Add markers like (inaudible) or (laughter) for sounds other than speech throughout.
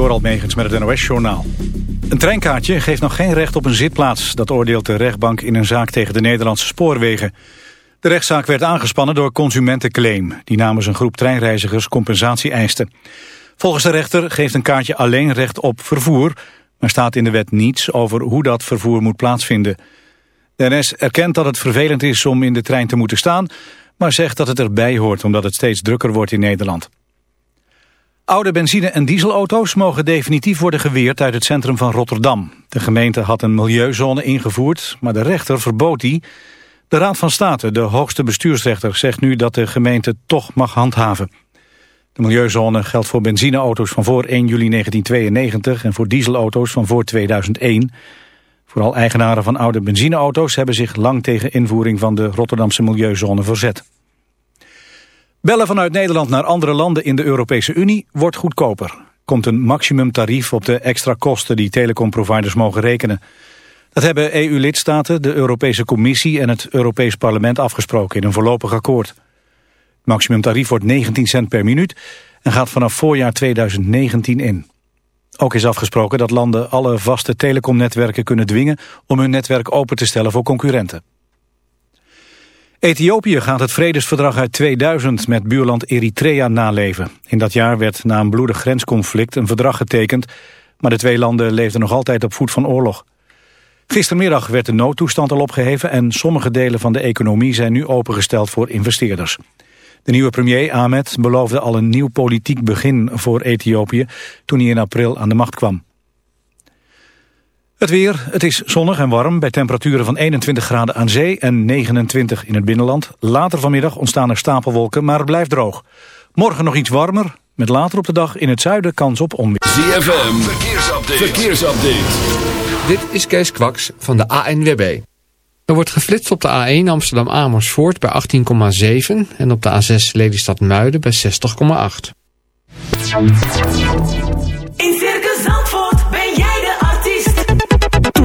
Door Almegens met het NOS-journaal. Een treinkaartje geeft nog geen recht op een zitplaats. Dat oordeelt de rechtbank in een zaak tegen de Nederlandse spoorwegen. De rechtszaak werd aangespannen door Consumentenclaim... die namens een groep treinreizigers compensatie eiste. Volgens de rechter geeft een kaartje alleen recht op vervoer... maar staat in de wet niets over hoe dat vervoer moet plaatsvinden. De NS erkent dat het vervelend is om in de trein te moeten staan... maar zegt dat het erbij hoort omdat het steeds drukker wordt in Nederland. Oude benzine- en dieselauto's mogen definitief worden geweerd uit het centrum van Rotterdam. De gemeente had een milieuzone ingevoerd, maar de rechter verbood die. De Raad van State, de hoogste bestuursrechter, zegt nu dat de gemeente toch mag handhaven. De milieuzone geldt voor benzineauto's van voor 1 juli 1992 en voor dieselauto's van voor 2001. Vooral eigenaren van oude benzineauto's hebben zich lang tegen invoering van de Rotterdamse milieuzone verzet. Bellen vanuit Nederland naar andere landen in de Europese Unie wordt goedkoper. Komt een maximumtarief op de extra kosten die telecomproviders mogen rekenen. Dat hebben EU-lidstaten, de Europese Commissie en het Europees Parlement afgesproken in een voorlopig akkoord. Het maximumtarief wordt 19 cent per minuut en gaat vanaf voorjaar 2019 in. Ook is afgesproken dat landen alle vaste telecomnetwerken kunnen dwingen om hun netwerk open te stellen voor concurrenten. Ethiopië gaat het vredesverdrag uit 2000 met buurland Eritrea naleven. In dat jaar werd na een bloedig grensconflict een verdrag getekend... maar de twee landen leefden nog altijd op voet van oorlog. Gistermiddag werd de noodtoestand al opgeheven... en sommige delen van de economie zijn nu opengesteld voor investeerders. De nieuwe premier Ahmed beloofde al een nieuw politiek begin voor Ethiopië... toen hij in april aan de macht kwam. Het weer, het is zonnig en warm bij temperaturen van 21 graden aan zee en 29 in het binnenland. Later vanmiddag ontstaan er stapelwolken, maar het blijft droog. Morgen nog iets warmer, met later op de dag in het zuiden kans op onweer. ZFM, verkeersupdate. verkeersupdate. Dit is Kees Kwaks van de ANWB. Er wordt geflitst op de A1 Amsterdam-Amersfoort bij 18,7 en op de A6 Lelystad-Muiden bij 60,8.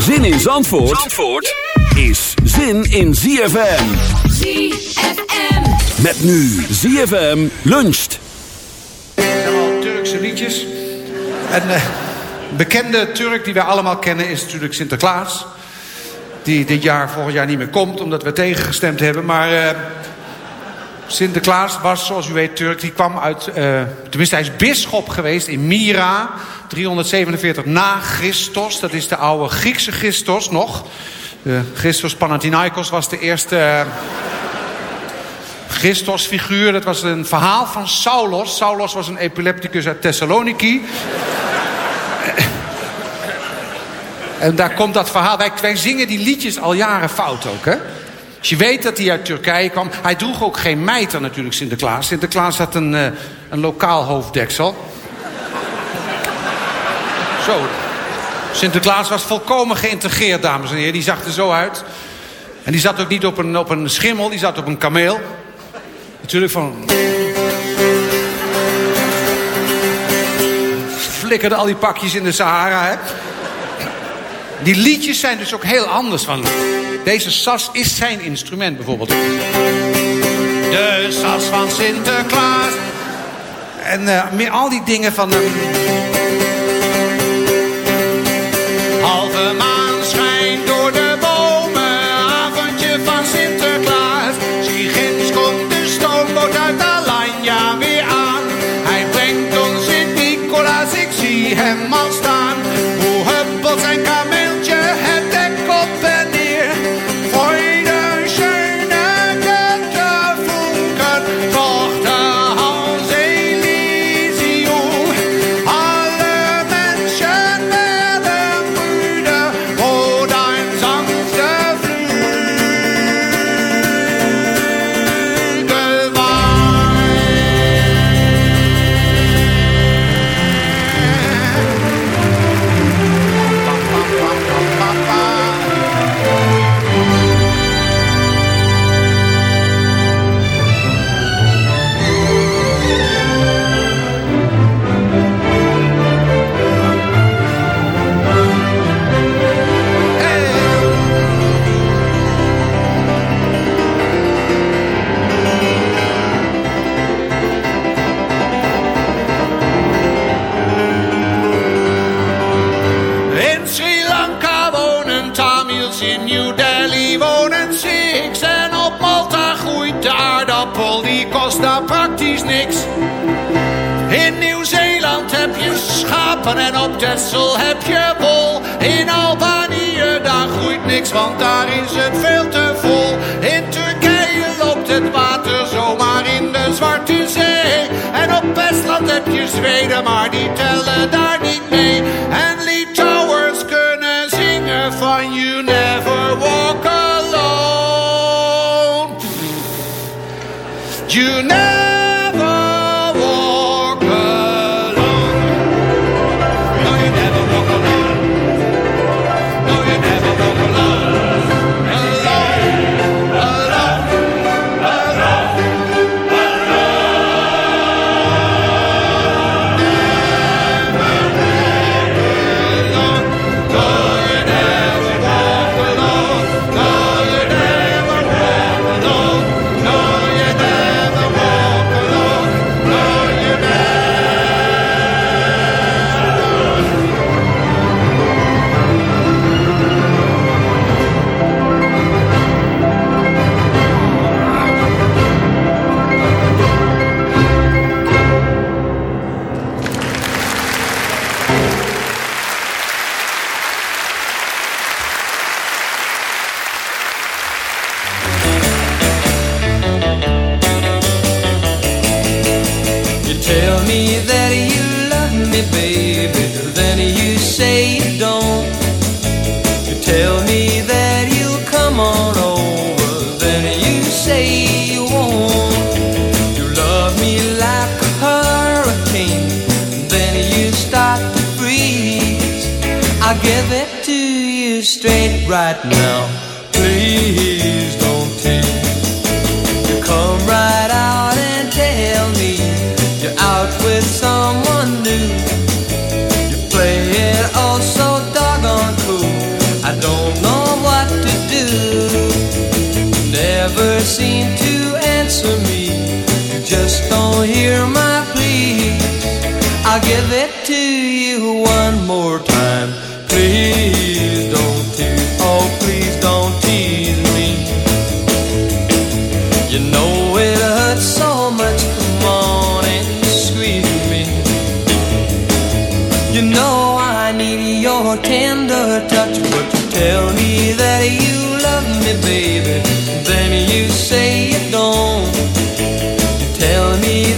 Zin in Zandvoort, Zandvoort is zin in ZFM. ZFM. Met nu ZFM luncht. Allemaal Turkse liedjes. En eh, bekende Turk die wij allemaal kennen is natuurlijk Sinterklaas. Die dit jaar, volgend jaar niet meer komt, omdat we tegengestemd hebben. Maar eh, Sinterklaas was, zoals u weet, Turk. Die kwam uit, eh, tenminste hij is bisschop geweest in Myra. 347 na Christus. Dat is de oude Griekse Christus nog. De Christus Panathinaikos was de eerste... eh, Christusfiguur, dat was een verhaal van Saulos. Saulos was een epilepticus uit Thessaloniki. En daar komt dat verhaal. Wij, zingen die liedjes al jaren fout ook, hè? Als je weet dat hij uit Turkije kwam. Hij droeg ook geen mijter natuurlijk, Sinterklaas. Sinterklaas had een, eh, een lokaal hoofddeksel. Sinterklaas was volkomen geïntegreerd, dames en heren. Die zag er zo uit. En die zat ook niet op een, op een schimmel, die zat op een kameel. Natuurlijk van... Flikkerden al die pakjes in de Sahara, hè. Die liedjes zijn dus ook heel anders. Van. Deze sas is zijn instrument, bijvoorbeeld. De sas van Sinterklaas. En eh, meer al die dingen van... Ehm, my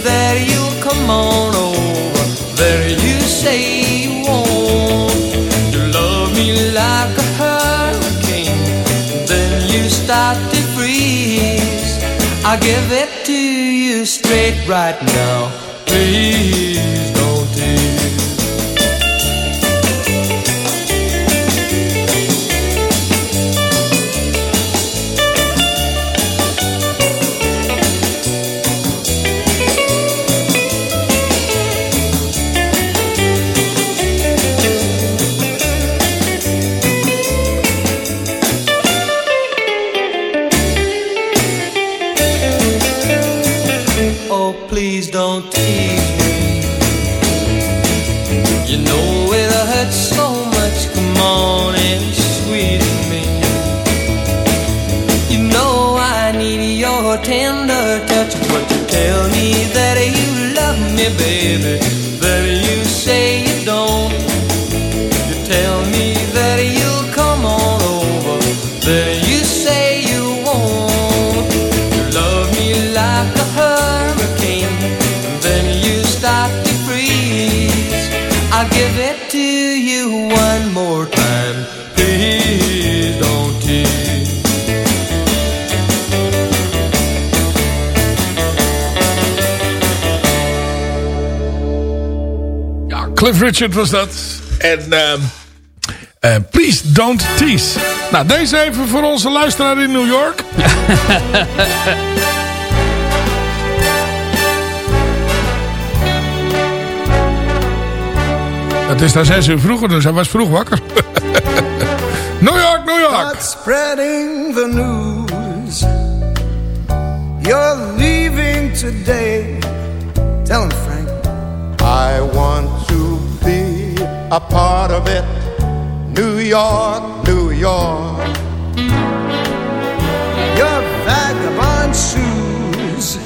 that you'll come on over. There you say you won't. You love me like a hurricane. Then you start to freeze. I give it to you straight right now. Please. Cliff Richard was dat. En eh, Please Don't Tease. Nou, deze even voor onze luisteraar in New York. (laughs) Het is daar zes uur vroeger, dus hij was vroeg wakker. (laughs) New York, New York. Start spreading the news. You're leaving today. Tell him, Frank. I want a part of it. New York, New York. Your vagabond shoes.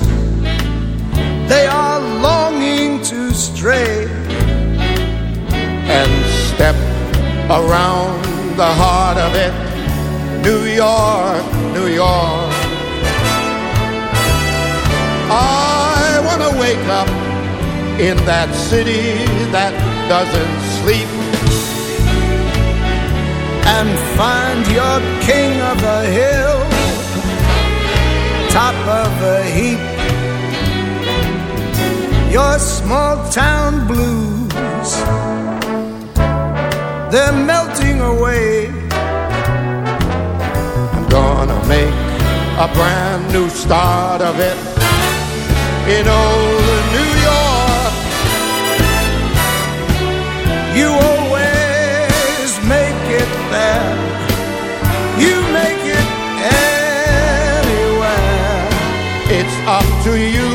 They are longing to stray. And step around the heart of it. New York, New York. I want to wake up in that city that doesn't sleep. and find your king of the hill, top of the heap. Your small town blues, they're melting away. I'm gonna make a brand new start of it in old You always make it there. You make it anywhere. It's up to you,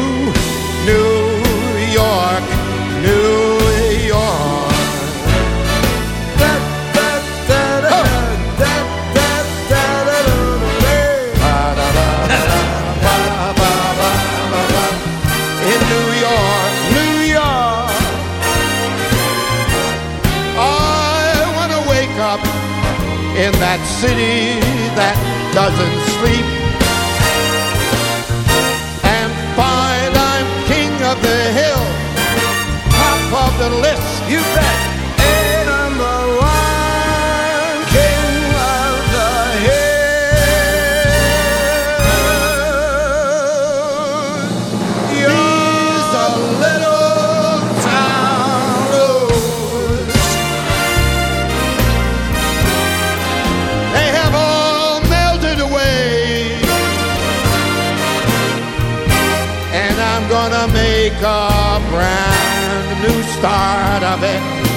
city that doesn't sleep nave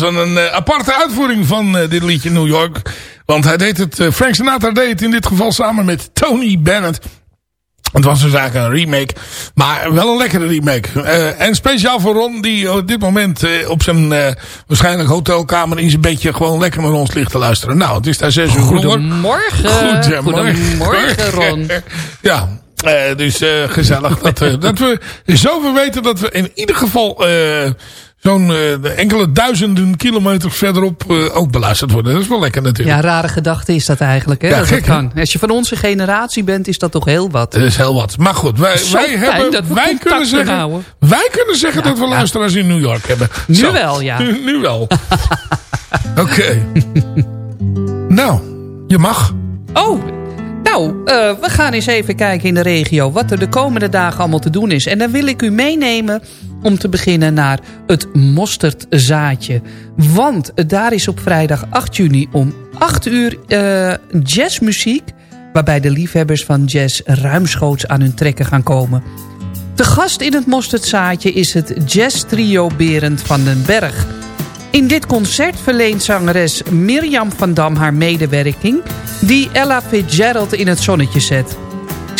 was dan een eh, aparte uitvoering van eh, dit liedje New York. Want hij deed het, eh, Frank Sinatra deed het in dit geval samen met Tony Bennett. Het was dus eigenlijk een remake, maar wel een lekkere remake. En speciaal voor Ron, die op dit moment op zijn waarschijnlijk hotelkamer in zijn bedje gewoon lekker naar ons ligt te luisteren. Nou, het is daar zes uur vroeger. Goedemorgen. Goedemorgen, Ron. (laughs) ja, dus gezellig dat, dat we zoveel weten dat we in ieder geval zo'n eh, enkele duizenden kilometers verderop eh, ook beluisterd worden. Dat is wel lekker natuurlijk. Ja, rare gedachte is dat eigenlijk. Hè, Ja, dat gek, kan. Als je van onze generatie bent, is dat toch heel wat. Dat is heel wat. Maar goed, wij, wij, hebben, dat wij, kunnen zeggen, houden. wij kunnen zeggen dat we luisteraars in New York hebben. Nu Zo. wel, ja. Nu, (laughs) nu wel. Oké. (laughs) nou, je mag. Oh, nou, eh, we gaan eens even kijken in de regio... wat er de komende dagen allemaal te doen is. En dan wil ik u meenemen om te beginnen naar het mosterdzaadje. Want daar is op vrijdag 8 juni om 8 uur eh, jazzmuziek... waarbij de liefhebbers van jazz ruimschoots aan hun trekken gaan komen. De gast in het mosterdzaadje is het jazztrio Berend van den Berg... In dit concert verleent zangeres Mirjam van Dam haar medewerking... die Ella Fitzgerald in het zonnetje zet.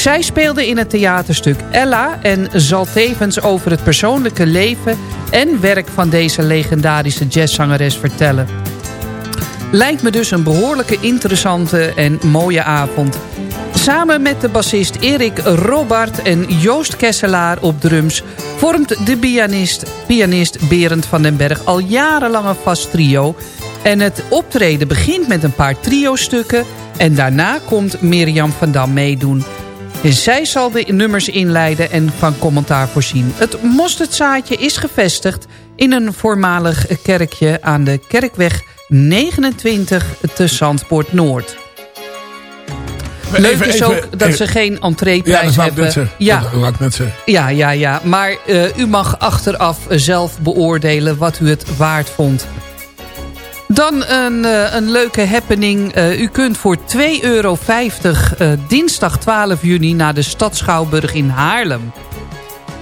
Zij speelde in het theaterstuk Ella en zal tevens over het persoonlijke leven en werk van deze legendarische jazzzangeres vertellen. Lijkt me dus een behoorlijke interessante en mooie avond. Samen met de bassist Erik Robart en Joost Kesselaar op drums... vormt de pianist, pianist Berend van den Berg al jarenlang een vast trio... en het optreden begint met een paar trio-stukken... en daarna komt Mirjam van Dam meedoen... Zij zal de nummers inleiden en van commentaar voorzien. Het mosterdzaadje is gevestigd in een voormalig kerkje aan de Kerkweg 29 te Zandpoort Noord. Leuk Even- is even- ook dat even- ze geen Ja, entreeprijs net hebben. Ja, Dat net zeggen. ja, ja, ja. Maar eh, u mag achteraf zelf beoordelen wat u het waard vond. Dan een, eh, een leuke happening. Eh, u kunt voor 2,50 euro eh, dinsdag 12 juni naar de Stad Schouwburg in Haarlem.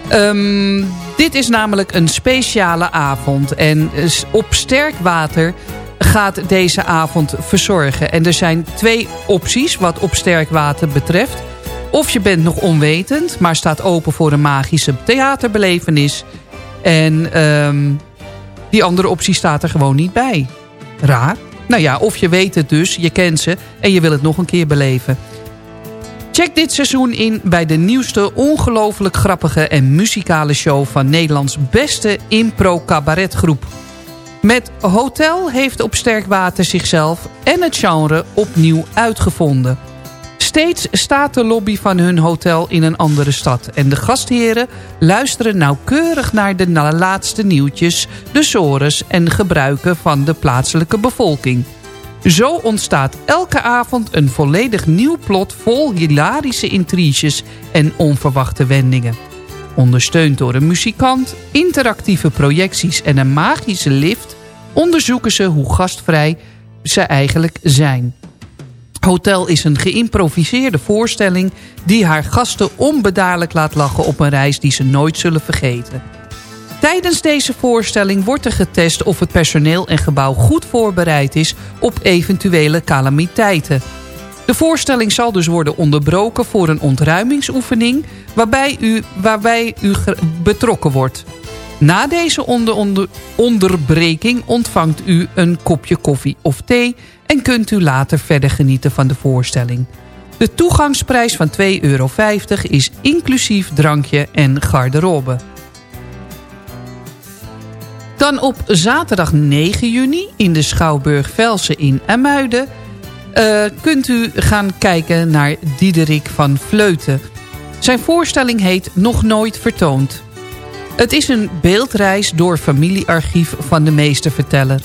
Ehm, dit is namelijk een speciale avond. En op sterk water gaat deze avond verzorgen. En er zijn twee opties wat op sterk water betreft. Of je bent nog onwetend, maar staat open voor een magische theaterbelevenis. En ehm, die andere optie staat er gewoon niet bij. Raar. Nou ja, of je weet het dus, je kent ze en je wil het nog een keer beleven. Check dit seizoen in bij de nieuwste ongelooflijk grappige en muzikale show van Nederlands beste impro-cabaretgroep. Met Hotel heeft op Sterkwater zichzelf en het genre opnieuw uitgevonden. Steeds staat de lobby van hun hotel in een andere stad. En de gastheren luisteren nauwkeurig naar de laatste nieuwtjes, de sores en gebruiken van de plaatselijke bevolking. Zo ontstaat elke avond een volledig nieuw plot vol hilarische intriges en onverwachte wendingen. Ondersteund door een muzikant, interactieve projecties en een magische lift... onderzoeken ze hoe gastvrij ze eigenlijk zijn. Hotel is een geïmproviseerde voorstelling... die haar gasten onbedaarlijk laat lachen op een reis die ze nooit zullen vergeten. Tijdens deze voorstelling wordt er getest of het personeel en gebouw goed voorbereid is op eventuele calamiteiten. De voorstelling zal dus worden onderbroken voor een ontruimingsoefening waarbij u, waarbij u betrokken wordt. Na deze onder, onder- onderbreking ontvangt u een kopje koffie of thee en kunt u later verder genieten van de voorstelling. De toegangsprijs van 2,50 euro is inclusief drankje en garderobe. Dan op zaterdag 9 juni in de Schouwburg Velsen in Amuiden... eh, kunt u gaan kijken naar Diederik van Vleuten. Zijn voorstelling heet Nog Nooit Vertoond. Het is een beeldreis door familiearchief van de meesterverteller.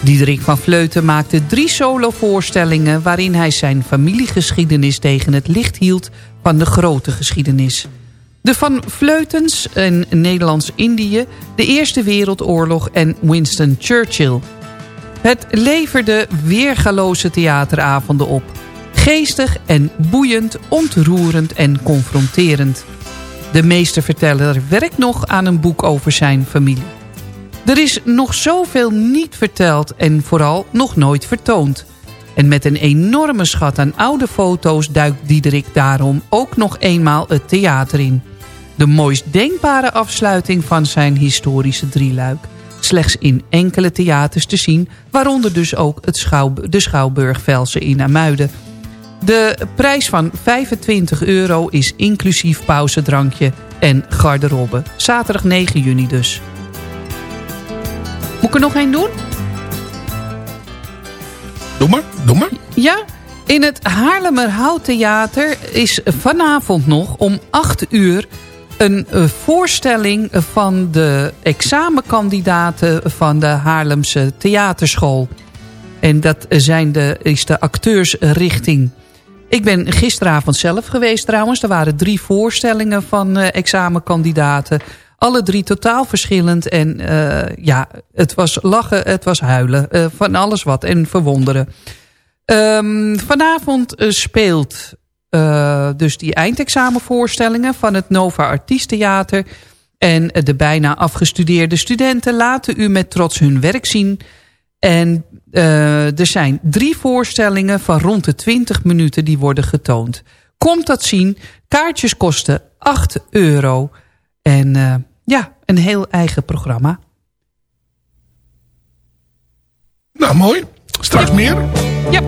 Diederik van Vleuten maakte drie solovoorstellingen... waarin hij zijn familiegeschiedenis tegen het licht hield van de grote geschiedenis... De Van Vleutens in Nederlands-Indië, de Eerste Wereldoorlog en Winston Churchill. Het leverde weergaloze theateravonden op. Geestig en boeiend, ontroerend en confronterend. De meesterverteller werkt nog aan een boek over zijn familie. Er is nog zoveel niet verteld en vooral nog nooit vertoond. En met een enorme schat aan oude foto's duikt Diederik daarom ook nog eenmaal het theater in. De mooist denkbare afsluiting van zijn historische drieluik. Slechts in enkele theaters te zien, waaronder dus ook het Schouw, de Schouwburg Velsen in Amuiden. De prijs van 25 euro is inclusief pauzedrankje en garderobe. Zaterdag 9 juni dus. Moet ik er nog één doen? Doe maar, doe maar. Ja, in het Haarlemmerhout Theater is vanavond nog om 8 uur... een voorstelling van de examenkandidaten van de Haarlemse Theaterschool. En dat zijn de, is de acteursrichting. Ik ben gisteravond zelf geweest trouwens. Er waren drie voorstellingen van eh, examenkandidaten. Alle drie totaal verschillend. En eh, ja, het was lachen, het was huilen. eh, van alles wat. En verwonderen. Ehm, vanavond speelt dus die eindexamenvoorstellingen van het Nova Artiesttheater. En de bijna afgestudeerde studenten laten u met trots hun werk zien. En eh, er zijn drie voorstellingen van rond de 20 minuten die worden getoond. Komt dat zien. Kaartjes kosten 8 euro. En uh, ja, een heel eigen programma. Nou, mooi. Straks ja. meer. Ja.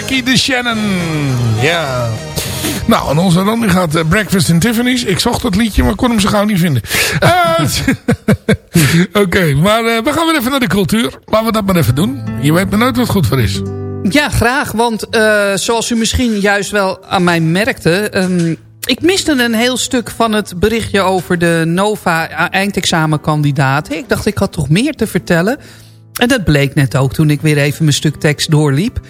Jackie de Shannon. Ja. Nou, en onze Randy gaat uh, Breakfast in Tiffany's. Ik zocht dat liedje, maar kon hem zo gauw niet vinden. Uh, (laughs) Oké, maar uh, we gaan weer even naar de cultuur. Laten we dat maar even doen. Je weet maar nooit wat goed voor is. Ja, graag. Want zoals u misschien juist wel aan mij merkte... Um, ik miste een heel stuk van het berichtje over de NOVA eindexamenkandidaten. Ik dacht, ik had toch meer te vertellen... En dat bleek net ook toen ik weer even mijn stuk tekst doorliep.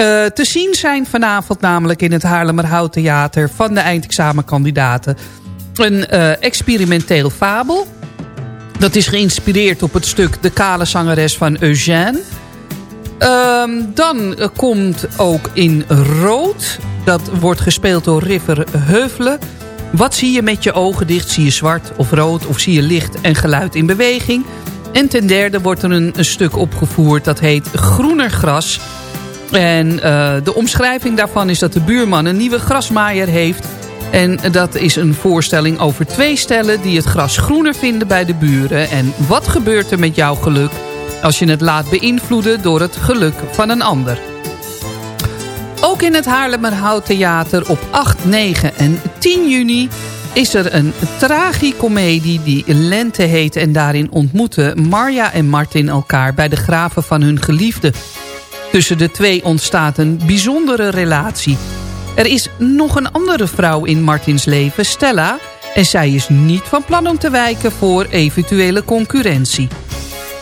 Uh, te zien zijn vanavond namelijk in het Haarlemmerhout Theater... van de eindexamenkandidaten een uh, experimenteel fabel. Dat is geïnspireerd op het stuk De kale zangeres van Eugène. Um, dan uh, komt ook in rood... dat wordt gespeeld door River Heuvelen... Wat zie je met je ogen dicht? Zie je zwart of rood of zie je licht en geluid in beweging... En ten derde wordt er een, een stuk opgevoerd dat heet Groener Gras. En uh, de omschrijving daarvan is dat de buurman een nieuwe grasmaaier heeft. En dat is een voorstelling over twee stellen die het gras groener vinden bij de buren. En wat gebeurt er met jouw geluk als je het laat beïnvloeden door het geluk van een ander? Ook in het Haarlemmerhout Theater op 8, 9 en 10 juni is er een tragicomedie die Lente heet... en daarin ontmoeten Marja en Martin elkaar bij de graven van hun geliefde. Tussen de twee ontstaat een bijzondere relatie. Er is nog een andere vrouw in Martins leven, Stella... en zij is niet van plan om te wijken voor eventuele concurrentie.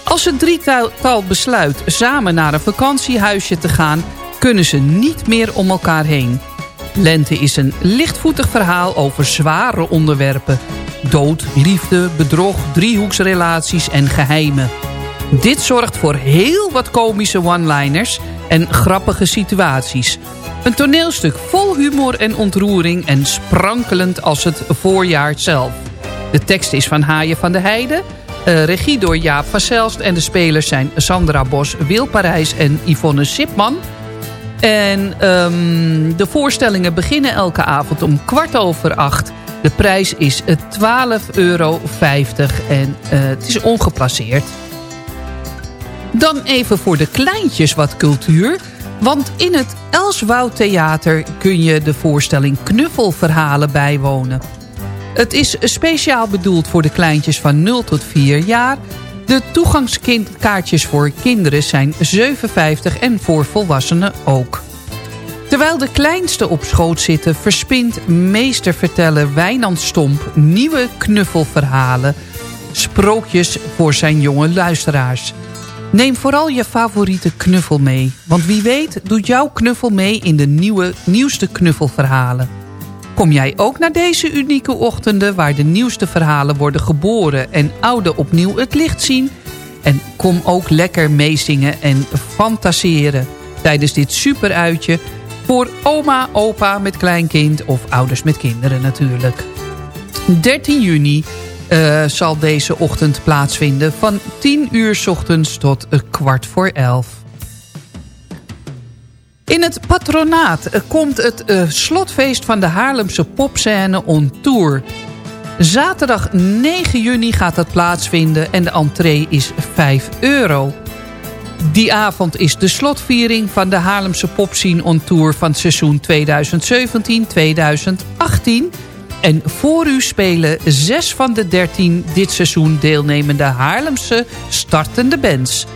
Als het drietal besluit samen naar een vakantiehuisje te gaan... kunnen ze niet meer om elkaar heen... Lente is een lichtvoetig verhaal over zware onderwerpen. Dood, liefde, bedrog, driehoeksrelaties en geheimen. Dit zorgt voor heel wat komische one-liners en grappige situaties. Een toneelstuk vol humor en ontroering en sprankelend als het voorjaar zelf. De tekst is van Haaien van de Heide, uh, regie door Jaap van Zelst... en de spelers zijn Sandra Bos, Wil Parijs en Yvonne Sipman... En um, de voorstellingen beginnen elke avond om kwart over acht. De prijs is eh, 12,50 euro en eh, het is ongeplaceerd. Dan even voor de kleintjes wat cultuur. Want in het Elswoud Theater kun je de voorstelling Knuffelverhalen bijwonen. Het is speciaal bedoeld voor de kleintjes van 0 tot 4 jaar. De toegangskaartjes voor kinderen zijn 57 en voor volwassenen ook. Terwijl de kleinste op schoot zitten... verspint meesterverteller Wijnand Stomp nieuwe knuffelverhalen... sprookjes voor zijn jonge luisteraars. Neem vooral je favoriete knuffel mee. Want wie weet doet jouw knuffel mee in de nieuwe, nieuwste knuffelverhalen. Kom jij ook naar deze unieke ochtenden... waar de nieuwste verhalen worden geboren... en oude opnieuw het licht zien... en kom ook lekker meezingen en fantaseren... tijdens dit superuitje... voor oma, opa met kleinkind... of ouders met kinderen natuurlijk. 13 juni eh, zal deze ochtend plaatsvinden... van 10 uur ochtends tot kwart voor 11. In het patronaat eh, komt het eh, slotfeest van de Haarlemse popscène on tour. Zaterdag 9 juni gaat dat plaatsvinden en de entree is 5 euro. Die avond is de slotviering van de Haarlemse popscene on tour van seizoen 2017-2018... En voor u spelen zes van de dertien dit seizoen deelnemende Haarlemse startende bands.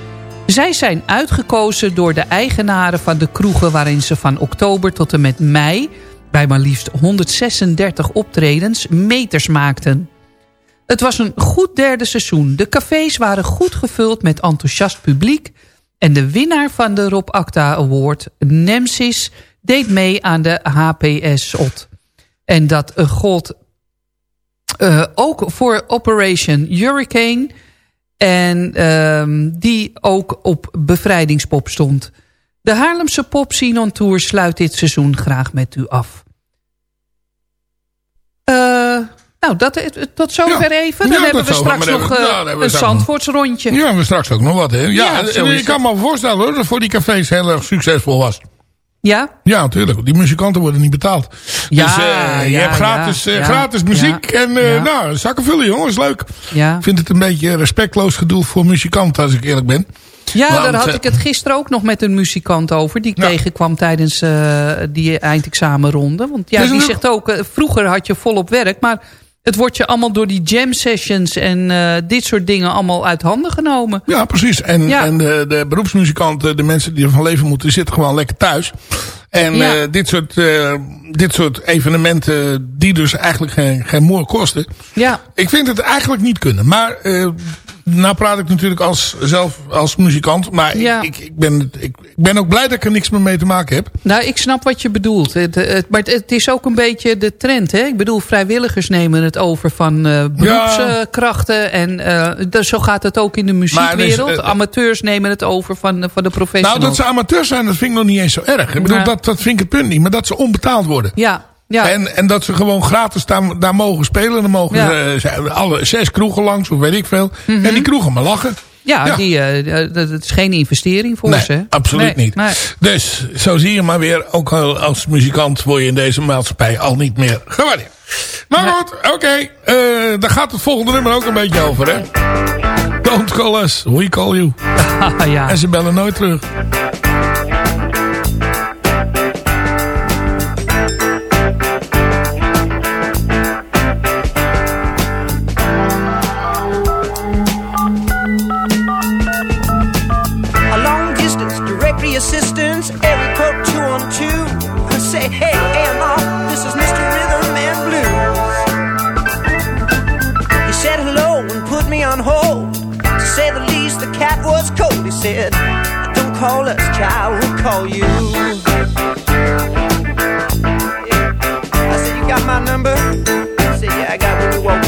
Zij zijn uitgekozen door de eigenaren van de kroegen... waarin ze van oktober tot en met mei... bij maar liefst 136 optredens meters maakten. Het was een goed derde seizoen. De cafés waren goed gevuld met enthousiast publiek... en de winnaar van de Rob Acta Award, Nemesis... deed mee aan de HPS-OT. En dat uh, gold uh, ook voor Operation Hurricane. En um, die ook op bevrijdingspop stond. De Haarlemse Pop on Tour sluit dit seizoen graag met u af. Uh, nou, dat, tot zover Ja. even. Dan Ja, hebben we straks nog uh, ja, dan hebben we een straks nog- Zandvoortsrondje. Ja, we straks ook nog wat, hè? Ja, ik kan me voorstellen hoor, dat het voor die cafés heel erg succesvol was. Ja? Ja, natuurlijk. Die muzikanten worden niet betaald. Ja, dus eh, je ja, hebt gratis, ja, eh, gratis muziek. en eh, nou, zakken vullen jongens, leuk. Ik vind het een beetje respectloos gedoe voor muzikanten, als ik eerlijk ben. Ja, Want, daar had ik het gisteren ook nog met een muzikant over. Die ik tegenkwam tijdens die eindexamenronde. Want ja, die zegt ook, vroeger had je volop werk. Maar het wordt je allemaal door die jam sessions en uh, dit soort dingen allemaal uit handen genomen. Ja, precies. En, Ja. en de, de beroepsmuzikanten, de mensen die ervan leven moeten, zitten gewoon lekker thuis. En Ja. eh, dit, soort, eh, dit soort evenementen, die dus eigenlijk geen, geen moer kosten. Ja. Ik vind het eigenlijk niet kunnen. Maar eh nou praat ik natuurlijk als, zelf als muzikant. Maar ik- Ja. ik, ik, ben, ik, ik ben ook blij dat ik er niks meer mee te maken heb. Nou, ik snap wat je bedoelt. Het, het, maar het, is ook een beetje de trend. Hè? Ik bedoel, vrijwilligers nemen het over van eh beroepskrachten. En dus zo gaat het ook in de muziekwereld. eh, Amateurs nemen het over van, van de professionals. Nou, dat ze amateurs zijn, dat vind ik nog niet eens zo erg. Ik bedoel, Ja. dat, dat vind ik het punt niet. Maar dat ze onbetaald worden. Ja, ja. En, en dat ze gewoon gratis daar, daar mogen spelen. Dan mogen Ja. ze, ze- alle zes kroegen langs, of weet ik veel. En die kroegen maar lachen. Ja, Ja. Die, eh, dat dat is geen investering voor Nee, ze. absoluut Nee, niet. nee. Dus zo zie je maar weer, ook al als muzikant word je in deze maatschappij al niet meer gewaardeerd. Maar goed, oké. eh, daar gaat het volgende nummer ook een beetje over, hè. Don't call us, we call you. (laughs) ja. En ze bellen nooit terug. Said, don't call us, child, we'll call you. I said, you got my number? He said, yeah, I got when you walked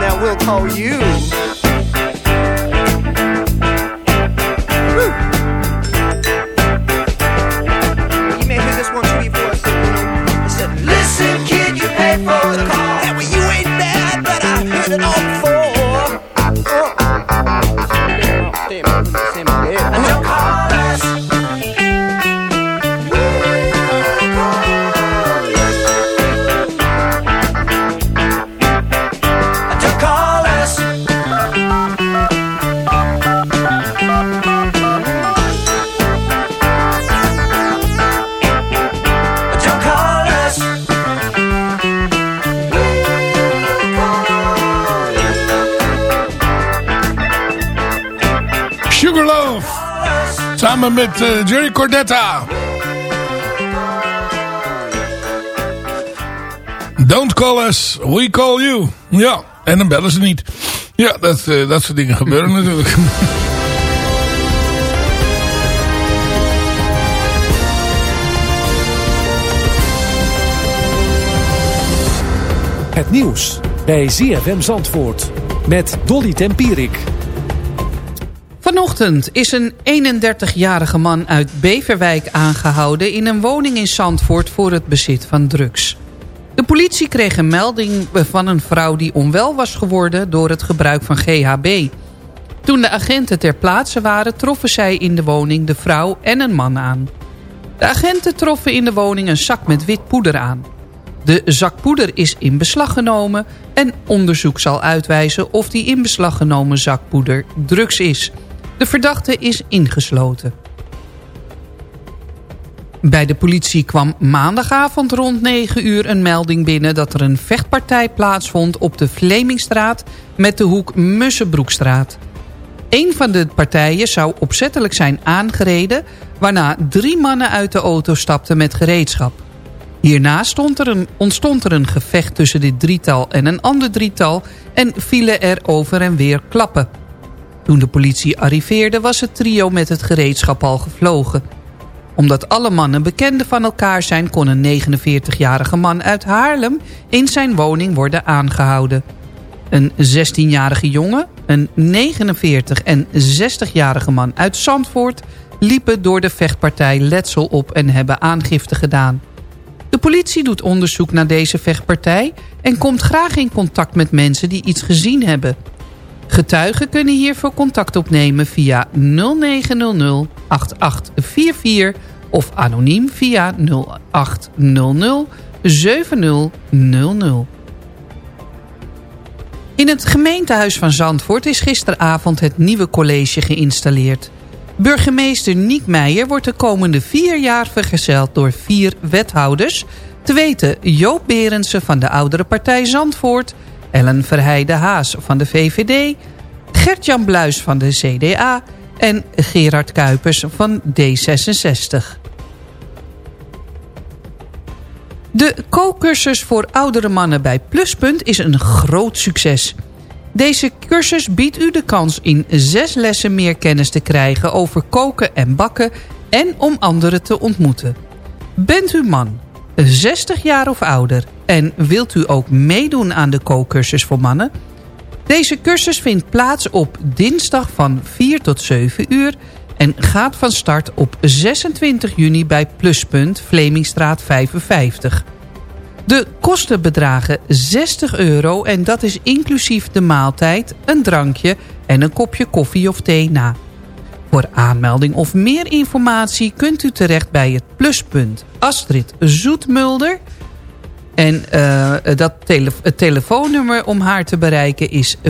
now we'll call you. You may hear this said, Listen, kid, you pay for the call. You ain't bad, but I heard it all met eh, Jerry Cordetta. Don't call us, we call you. Ja, en dan bellen ze niet. Ja, dat, eh, dat soort dingen gebeuren (laughs) natuurlijk. Het nieuws bij ZFM Zandvoort met Dolly Tempierik. Vanochtend is een 31-jarige man uit Beverwijk aangehouden... in een woning in Zandvoort voor het bezit van drugs. De politie kreeg een melding van een vrouw die onwel was geworden... door het gebruik van GHB. Toen de agenten ter plaatse waren... troffen zij in de woning de vrouw en een man aan. De agenten troffen in de woning een zak met wit poeder aan. De zak poeder is in beslag genomen... en onderzoek zal uitwijzen of die in beslag genomen zak poeder drugs is... De verdachte is ingesloten. Bij de politie kwam maandagavond rond 9 uur een melding binnen... dat er een vechtpartij plaatsvond op de Vlemingstraat met de hoek Mussenbroekstraat. Een van de partijen zou opzettelijk zijn aangereden... waarna drie mannen uit de auto stapten met gereedschap. Hierna er een, ontstond er een gevecht tussen dit drietal en een ander drietal... en vielen er over en weer klappen. Toen de politie arriveerde was het trio met het gereedschap al gevlogen. Omdat alle mannen bekenden van elkaar zijn... kon een 49-jarige man uit Haarlem in zijn woning worden aangehouden. Een 16-jarige jongen, een 49 en 60-jarige man uit Zandvoort... liepen door de vechtpartij letsel op en hebben aangifte gedaan. De politie doet onderzoek naar deze vechtpartij... en komt graag in contact met mensen die iets gezien hebben... Getuigen kunnen hiervoor contact opnemen via 0900 8844 of anoniem via 0800 7000. In het gemeentehuis van Zandvoort is gisteravond het nieuwe college geïnstalleerd. Burgemeester Niek Meijer wordt de komende vier jaar vergezeld door vier wethouders... te weten Joop Berendsen van de oudere partij Zandvoort... Ellen Verheide Haas van de VVD... Gert-Jan Bluis van de CDA... en Gerard Kuipers van D66. De kookcursus voor oudere mannen bij Pluspunt is een groot succes. Deze cursus biedt u de kans in zes lessen meer kennis te krijgen over koken en bakken... en om anderen te ontmoeten. Bent u man, 60 jaar of ouder... en wilt u ook meedoen aan de kookcursus voor mannen... Deze cursus vindt plaats op dinsdag van 4 tot 7 uur en gaat van start op 26 juni bij Pluspunt Vlemingstraat 55. De kosten bedragen 60 euro en dat is inclusief de maaltijd, een drankje en een kopje koffie of thee na. Voor aanmelding of meer informatie kunt u terecht bij het pluspunt Astrid Zoetmulder. En uh, dat het telefoonnummer om haar te bereiken is 5719393.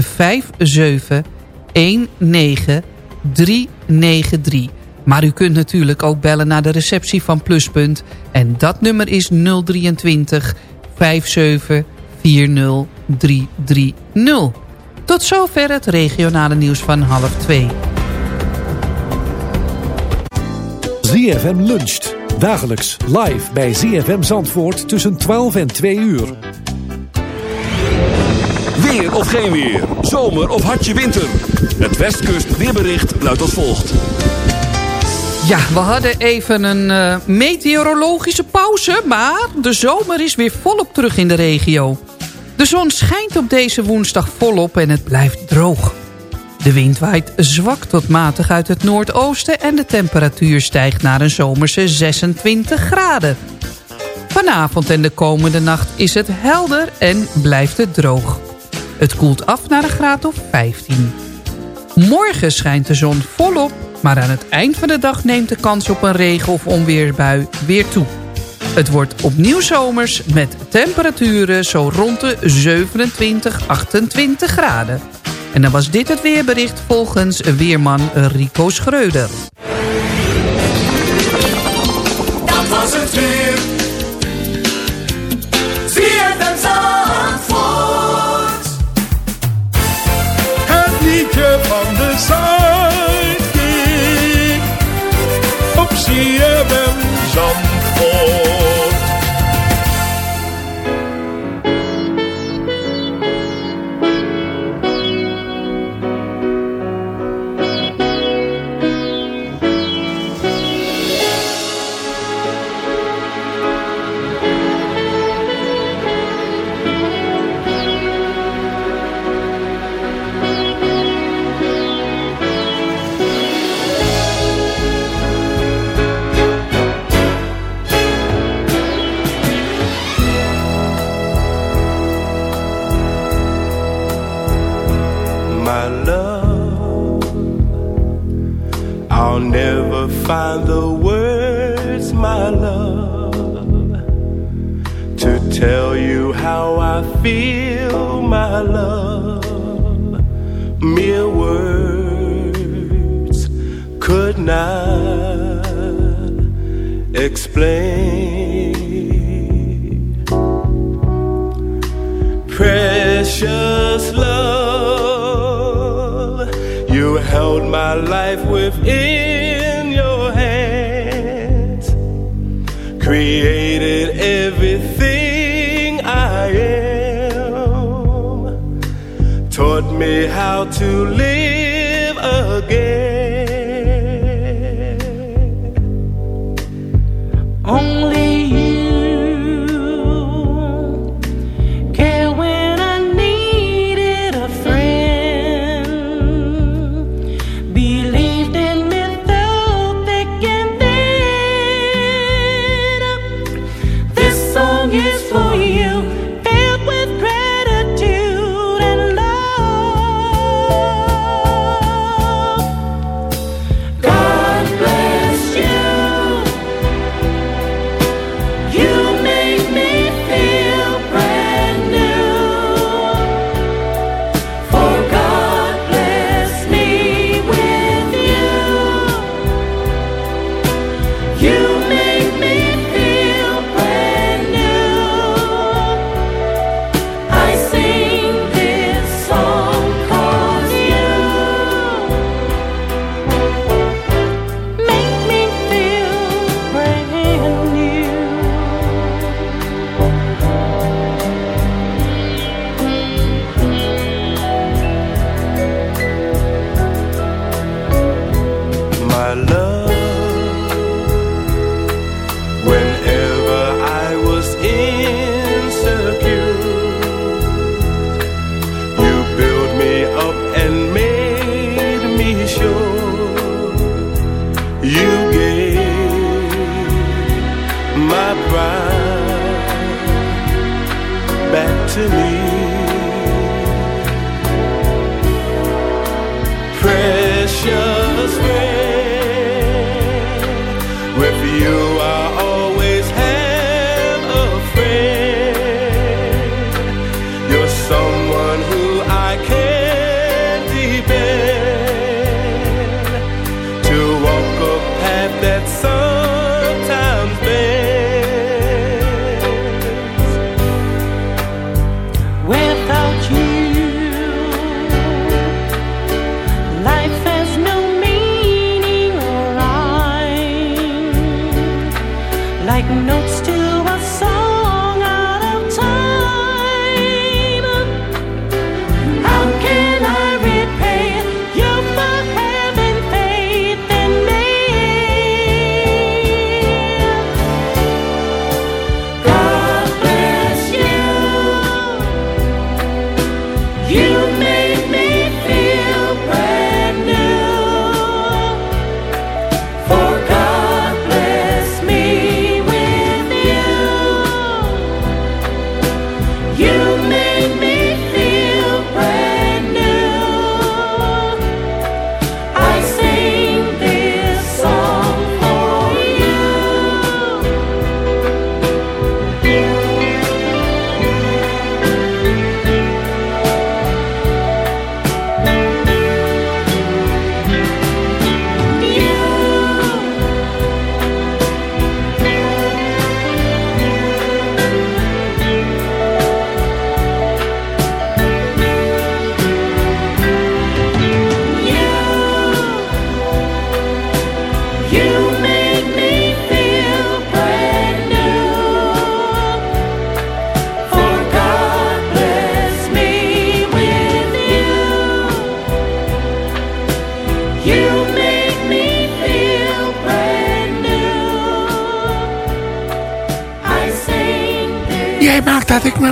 Maar u kunt natuurlijk ook bellen naar de receptie van Pluspunt. En dat nummer is 023 57 40 330. Tot zover het regionale nieuws van half 2. ZFM luncht. Dagelijks live bij ZFM Zandvoort tussen 12 en 2 uur. Weer of geen weer. Zomer of hartje winter. Het Westkust weerbericht luidt als volgt. Ja, we hadden even een uh, meteorologische pauze, maar de zomer is weer volop terug in de regio. De zon schijnt op deze woensdag volop en het blijft droog. De wind waait zwak tot matig uit het noordoosten... en de temperatuur stijgt naar een zomerse 26 graden. Vanavond en de komende nacht is het helder en blijft het droog. Het koelt af naar een graad of 15. Morgen schijnt de zon volop... maar aan het eind van de dag neemt de kans op een regen- of onweerbui weer toe. Het wordt opnieuw zomers met temperaturen zo rond de 27, 28 graden. En dan was dit het weerbericht volgens weerman Rico Schreuder.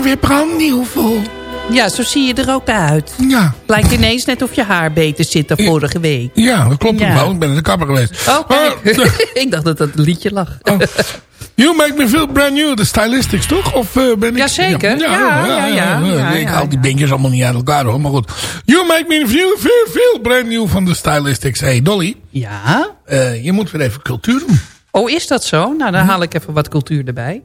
Weer brandnieuw voel. Ja, zo zie je er ook uit. Ja. Lijkt ineens net of je haar beter zit dan vorige week. Ja, dat klopt Ja. ook wel. Ik ben in de kapper geweest. Oh, (laughs) ik dacht dat dat een liedje lag. You make me feel brand new. De Stylistics, toch? Of eh, ben ik... Jazeker. Ja, ja, ja, ja, ik ja, haal die bandjes allemaal niet uit elkaar, hoor. Maar goed. You make me feel, feel, feel brand new van de Stylistics. Hey, Dolly. Ja? Eh, je moet weer even cultuur doen. Oh, is dat zo? Nou, dan haal ik even wat cultuur erbij.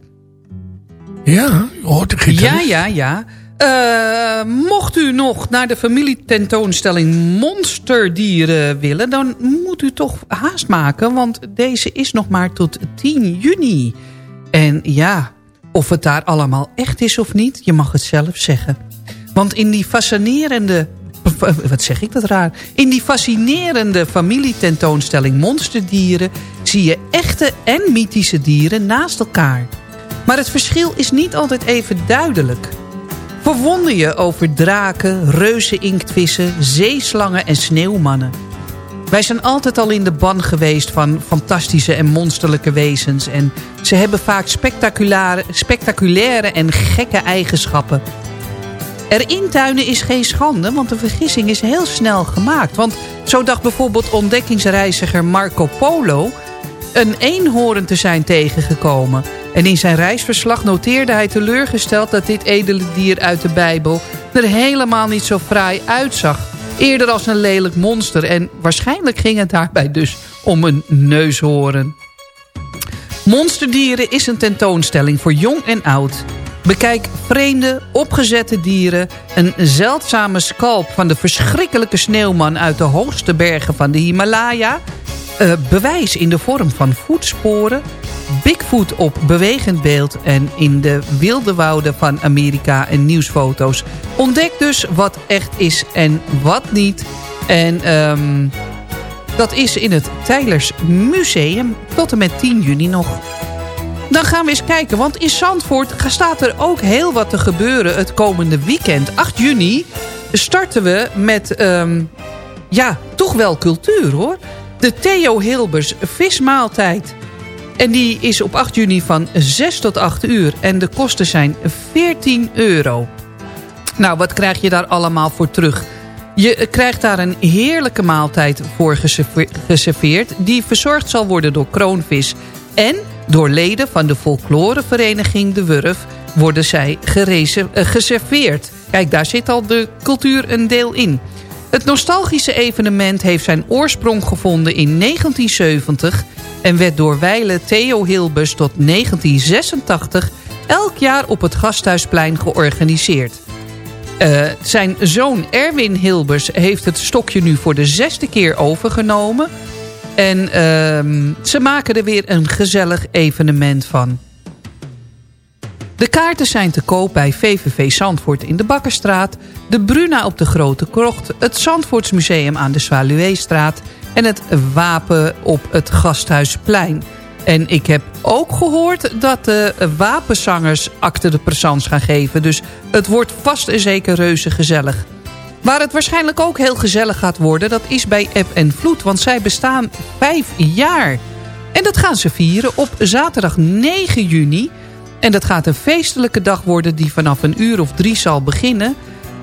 Ja, hoort de. Ja, ja, ja. Eh, mocht u nog naar de familietentoonstelling Monsterdieren willen... dan moet u toch haast maken, want deze is nog maar tot 10 juni. En ja, of het daar allemaal echt is of niet, je mag het zelf zeggen. Want in die fascinerende... Wat zeg ik dat raar? In die fascinerende familietentoonstelling Monsterdieren... zie je echte en mythische dieren naast elkaar. Maar het verschil is niet altijd even duidelijk... Verwonder je over draken, reuzeninktvissen, zeeslangen en sneeuwmannen. Wij zijn altijd al in de ban geweest van fantastische en monsterlijke wezens... en ze hebben vaak spectaculaire, spectaculaire en gekke eigenschappen. Er intuinen is geen schande, want de vergissing is heel snel gemaakt. Want zo dacht bijvoorbeeld ontdekkingsreiziger Marco Polo... een eenhoorn te zijn tegengekomen... En in zijn reisverslag noteerde hij teleurgesteld dat dit edele dier uit de Bijbel er helemaal niet zo fraai uitzag. Eerder als een lelijk monster en waarschijnlijk ging het daarbij dus om een neushoorn. Monsterdieren is een tentoonstelling voor jong en oud. Bekijk vreemde, opgezette dieren, een zeldzame scalp van de verschrikkelijke sneeuwman uit de hoogste bergen van de Himalaya... eh, bewijs in de vorm van voetsporen, Bigfoot op bewegend beeld en in de wilde wouden van Amerika en nieuwsfoto's. Ontdek dus wat echt is en wat niet. En ehm, dat is in het Tylers Museum tot en met 10 juni nog. Dan gaan we eens kijken, want in Zandvoort staat er ook heel wat te gebeuren het komende weekend. 8 juni starten we met, ehm, ja, toch wel cultuur hoor. De Theo Hilbers vismaaltijd. En die is op 8 juni van 6 tot 8 uur. En de kosten zijn 14 euro. Nou, wat krijg je daar allemaal voor terug? Je krijgt daar een heerlijke maaltijd voor geserve- geserveerd... die verzorgd zal worden door Kroonvis. En Door leden van de folklorevereniging De Wurf worden zij gerese- eh, geserveerd. Kijk, daar zit al de cultuur een deel in. Het nostalgische evenement heeft zijn oorsprong gevonden in 1970... en werd door wijle Theo Hilbers tot 1986 elk jaar op het Gasthuisplein georganiseerd. Eh, zijn zoon Erwin Hilbers heeft het stokje nu voor de zesde keer overgenomen. En ehm, ze maken er weer een gezellig evenement van. De kaarten zijn te koop bij VVV Zandvoort in de Bakkerstraat... de Bruna op de Grote Krocht... het Zandvoortsmuseum aan de Zwaluweestraat... en het Wapen op het Gasthuisplein. En ik heb ook gehoord dat de wapenzangers acte de présence gaan geven. Dus het wordt vast en zeker reuze gezellig. Waar het waarschijnlijk ook heel gezellig gaat worden... dat is bij App en Vloed, want zij bestaan vijf jaar. En dat gaan ze vieren op zaterdag 9 juni... En dat gaat een feestelijke dag worden die vanaf een uur of drie zal beginnen.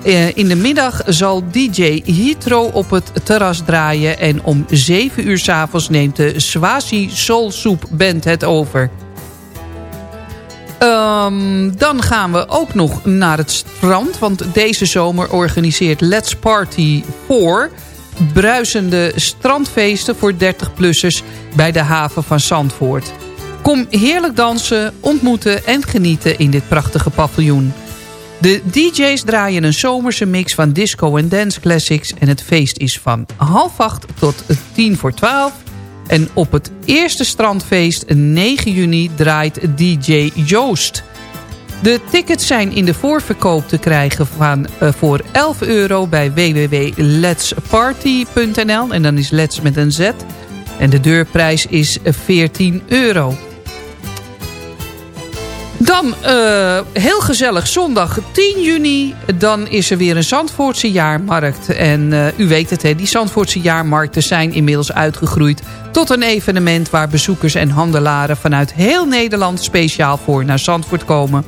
Eh, in de middag zal DJ Hitro op het terras draaien... en om zeven uur s'avonds neemt de Swazi Soul Soup Band het over. Ehm, dan gaan we ook nog naar het strand. Want deze zomer organiseert Let's Party 4... bruisende strandfeesten voor 30-plussers bij de haven van Zandvoort. Kom heerlijk dansen, ontmoeten en genieten in dit prachtige paviljoen. De DJ's draaien een zomerse mix van disco en dance classics... en het feest is van half acht tot tien voor twaalf. En op het eerste strandfeest, 9 juni, draait DJ Joost. De tickets zijn in de voorverkoop te krijgen van, eh, voor 11 euro bij www.letsparty.nl. En dan is Let's met een Z. En de deurprijs is 14 euro. Dan eh, heel gezellig zondag 10 juni. Dan is er weer een Zandvoortse jaarmarkt. En eh, u weet het, hè, die Zandvoortse jaarmarkten zijn inmiddels uitgegroeid... tot een evenement waar bezoekers en handelaren vanuit heel Nederland... speciaal voor naar Zandvoort komen.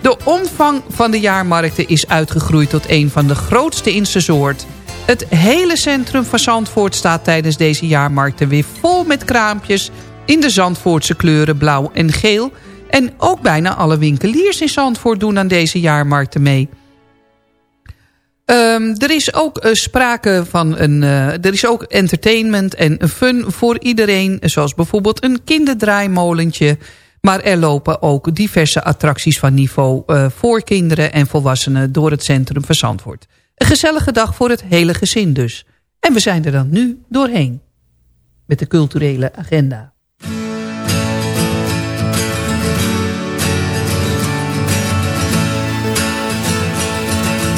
De omvang van de jaarmarkten is uitgegroeid tot een van de grootste in zijn soort. Het hele centrum van Zandvoort staat tijdens deze jaarmarkten weer vol met kraampjes... in de Zandvoortse kleuren blauw en geel... En ook bijna alle winkeliers in Zandvoort doen aan deze jaarmarkten mee. Ehm, er is ook eh, sprake van een... eh, er is ook entertainment en fun voor iedereen. Zoals bijvoorbeeld een kinderdraaimolentje. Maar er lopen ook diverse attracties van niveau... eh, voor kinderen en volwassenen door het centrum van Zandvoort. Een gezellige dag voor het hele gezin dus. En we zijn er dan nu doorheen. Met de culturele agenda.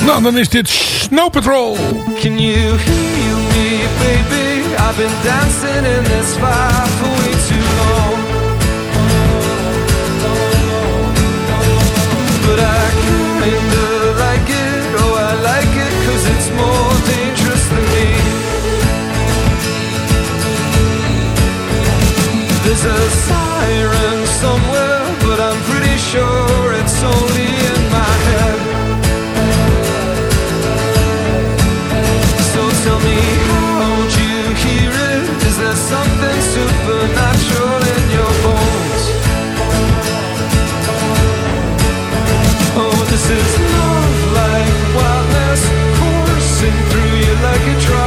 Nou, dan is dit Snow Patrol. Can you hear me, baby? I've been dancing in this fire for way too long. But I kinda like it, oh, I like it, cause it's more dangerous than me. There's a siren somewhere, but I'm pretty sure something supernatural in your bones. Oh, this is love like wildness coursing through you like a drug.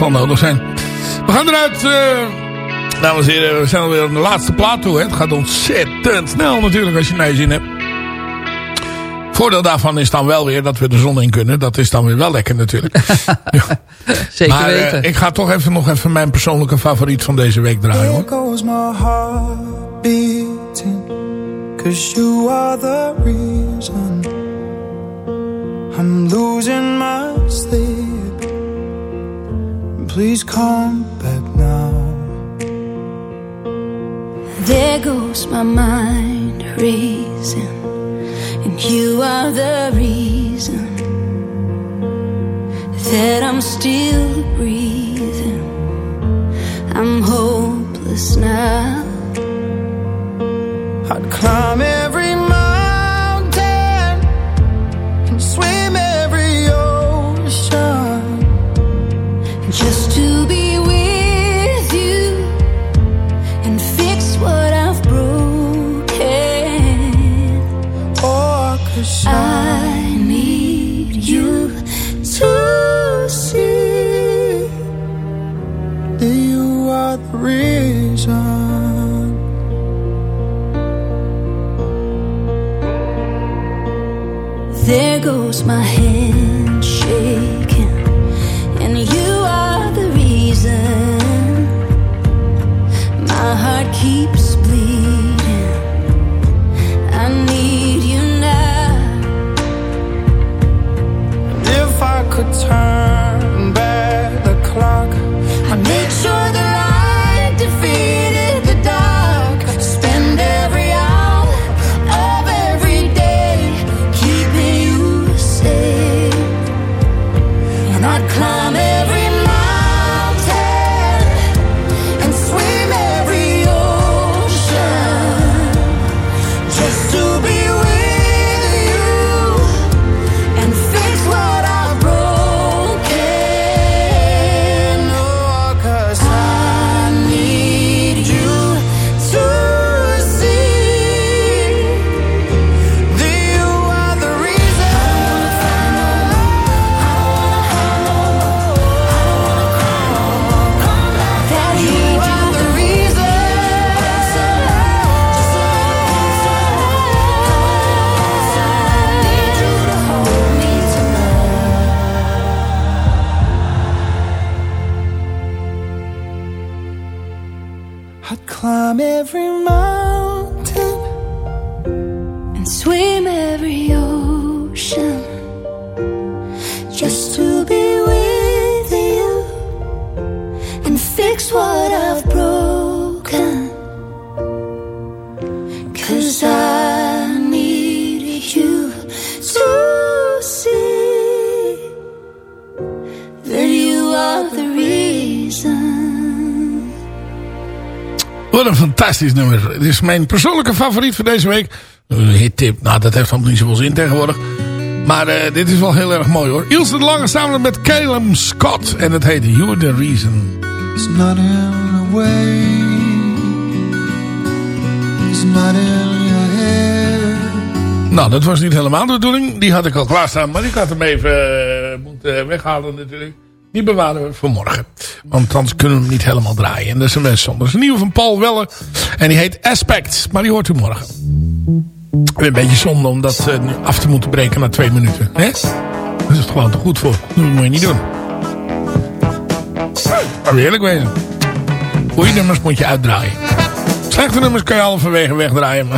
zal nodig zijn. We gaan eruit, uh, dames en heren. We zijn alweer aan de laatste plaat toe. Hè. Het gaat ontzettend snel natuurlijk als je mij je zin hebt. Voordeel daarvan is dan wel weer dat we de zon in kunnen. Dat is dan weer wel lekker natuurlijk. (laughs) Zeker maar, eh, weten. Ik ga toch even nog even mijn persoonlijke favoriet van deze week draaien my you are the reason I'm losing my please come back now. There goes my mind racing, and you are the reason that I'm still breathing. I'm hopeless now. I'd climb every my head fantastisch nummer. Het is mijn persoonlijke favoriet voor deze week. Een hittip. Nou, dat heeft allemaal niet zoveel zin tegenwoordig. Maar eh, dit is wel heel erg mooi hoor. Ilse de Lange samen met Caleb Scott. En het heet You're the Reason. It's not in the way. It's not in your head. Nou, dat was niet helemaal de bedoeling. Die had ik al klaarstaan. Maar ik had hem even eh, moeten weghalen natuurlijk. Die bewaren we voor morgen. Want anders kunnen we hem niet helemaal draaien. En dat is een best zonde. Dat is een nieuwe van Paul Weller. En die heet Aspect. Maar die hoort u morgen. Een beetje zonde om dat eh, nu af te moeten breken na twee minuten. Hè? Dat is het gewoon te goed voor. Dat moet je niet doen. Maar eerlijk wezen. Goeie nummers moet je uitdraaien. Slechte nummers kan je halverwege wegdraaien.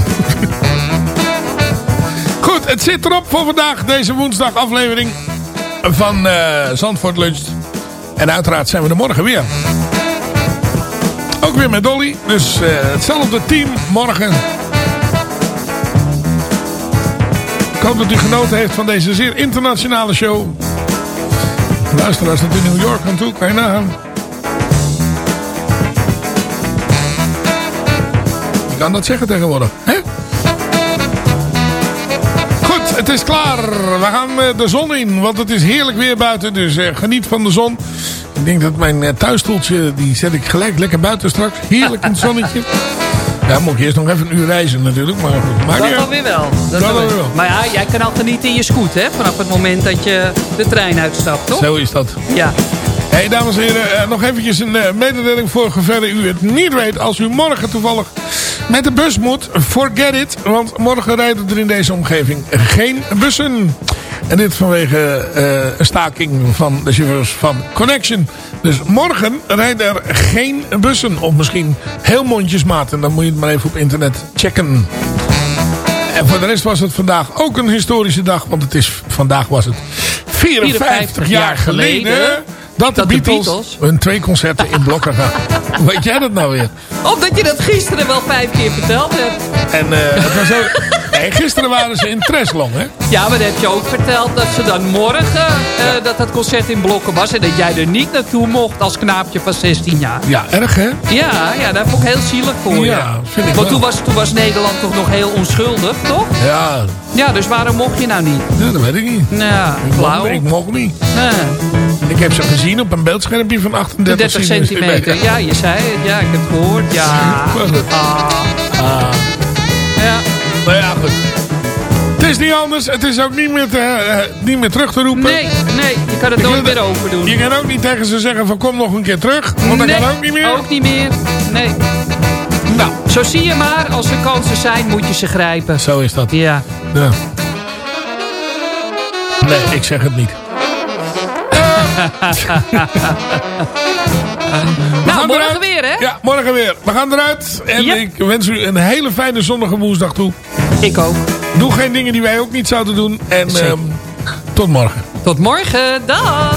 Goed, het zit erop voor vandaag. Deze woensdag aflevering van eh, Zandvoort Lunch. En uiteraard zijn we er morgen weer. Ook weer met Dolly. Dus eh, hetzelfde team morgen. Ik hoop dat u genoten heeft van deze zeer internationale show. Luisteraars dat in New York aan toe, kan je nagaan. Je kan dat zeggen tegenwoordig, hè? Goed, het is klaar. We gaan eh, de zon in, want het is heerlijk weer buiten. Dus eh, geniet van de zon. Ik denk dat mijn eh, thuisstoeltje, die zet ik gelijk lekker buiten straks. Heerlijk in het zonnetje. (laughs) Ja, moet ik eerst nog even een uur reizen natuurlijk. Maar goed, maakt Dat niet dan weer wel. Dat weer. weer wel. Maar ja, jij kan al genieten in je scoot, hè? Vanaf het moment dat je de trein uitstapt, toch? Zo is dat. Ja. Hey, dames en heren, eh, nog eventjes een eh, mededeling voor zover u het niet weet. Als u morgen toevallig met de bus moet, forget it. Want morgen rijden er in deze omgeving geen bussen. En dit vanwege eh, een staking van de chauffeurs van Connection. Dus morgen rijden er geen bussen. Of misschien heel mondjesmaat. En dan moet je het maar even op internet checken. En voor de rest was het vandaag ook een historische dag. Want het is, vandaag was het 54, jaar geleden... Dat de, Beatles, hun twee concerten in blokken gaan. Hoe (laughs) weet jij dat nou weer? Omdat je dat gisteren wel vijf keer verteld hebt. En eh, het was ook... Nee, gisteren waren ze in Treslong, hè? Ja, maar dan heb je ook verteld dat ze dan morgen eh, dat het concert in blokken was. En dat jij er niet naartoe mocht als knaapje van 16 jaar. Ja, erg hè? Ja, ja dat vond ik heel zielig voor je. Ja, vind ik Want toen was, toen was Nederland toch nog heel onschuldig, toch? Ja, Ja, dus waarom mocht je nou niet? ja dat weet ik niet. Ja, Ik mocht, ik mocht niet. Nee. Ik heb ze gezien op een beeldschermpje van 38 30 centimeter. Ja, je zei het. Ja, ik heb het gehoord. Ja. Ah. Ah. Ja. Nou ja, goed. Het is niet anders. Het is ook niet meer, te, eh, niet meer terug te roepen. Nee, nee. Je kan het Je nooit meer overdoen. Je kan ook niet tegen ze zeggen van kom nog een keer terug. Want dat nee, kan ook niet meer. Ook niet meer. Nee. Nou, zo zie je maar. Als er kansen zijn, moet je ze grijpen. Zo is dat. Ja. Ja. Nee, ik zeg het niet. (laughs) nou, morgen. Weer, hè? Ja, morgen weer. We gaan eruit. En Yep. ik wens u een hele fijne zonnige woensdag toe. Ik ook. Doe geen dingen die wij ook niet zouden doen. En ehm, tot morgen. Tot morgen. Dag.